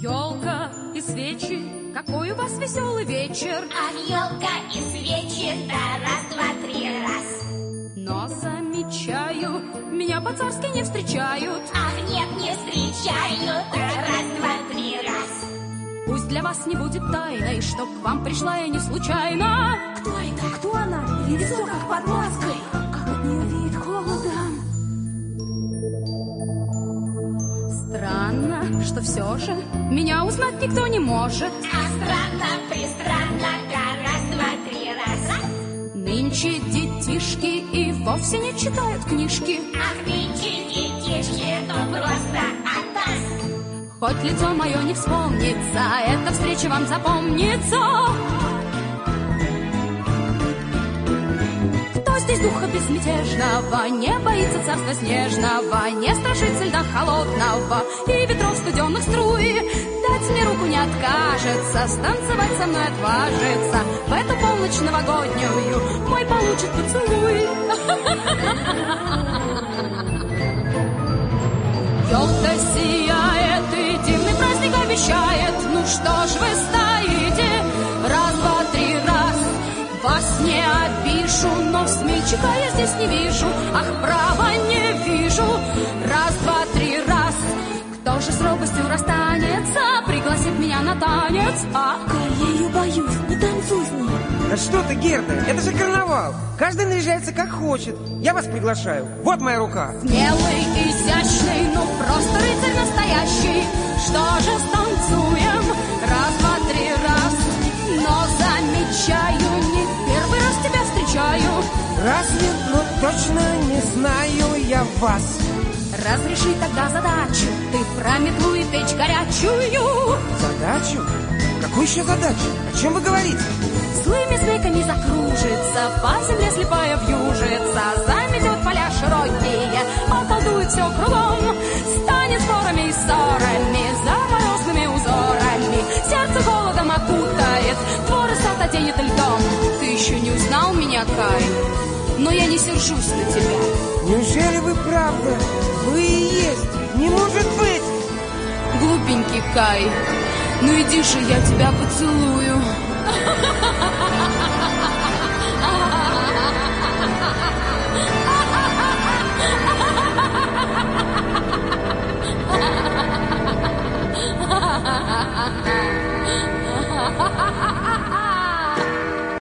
Елка и свечи, какой у вас веселый вечер. Ах, елка и свечи, да раз, два, три, раз. Но замечаю, меня по-царски не встречают. Ах, нет, не встречают, да раз, два, три, раз. Пусть для вас не будет тайной, что к вам пришла я не случайно. Кто это? Кто она? Лицо как под маской. Что все же меня узнать никто не может. А странно, пристранно, раз, два, три, раз. Нынче детишки и вовсе не читают книжки. Ах, нынче детишки, ну просто атас. Хоть лицо мое не вспомнится, эта встреча вам запомнится. Кто здесь духа безмятежного, не боится царства снежного, не страшится льда холодного и ветров откажется, станцевать со мной отважится. В эту полночь новогоднюю мой получит поцелуй. Елка сияет и дивный праздник обещает. Ну что ж вы стоите? Раз, два, три, раз. Вас не обижу, но смельчака я здесь не вижу. Ах, право не вижу. Раз, два, три, раз. Кто же с робостью расстанется, меня на танец? А? Я ее боюсь, не танцуй с ней. Да что ты, Герда, это же карнавал. Каждый наряжается как хочет. Я вас приглашаю. Вот моя рука. Смелый, изящный, ну просто рыцарь настоящий. Что же станцуем? Раз, два, три, раз. Но замечаю, не первый раз тебя встречаю. Разве, но точно не знаю я вас. Разреши тогда задачу, ты про метлу и печь горячую. Задачу? Какую еще задачу? О чем вы говорите? Злыми змейками закружится, по земле слепая вьюжится, заметет поля широкие, околдует все кругом, станет спорами и ссорами, заморозными узорами, сердце голодом окутает, твой сад оденет льдом. Ты еще не узнал меня, Кай, но я не сержусь на тебя. Неужели вы правда? Вы и есть. Не может быть. Глупенький Кай, ну иди же, я тебя поцелую. Ha ha ha!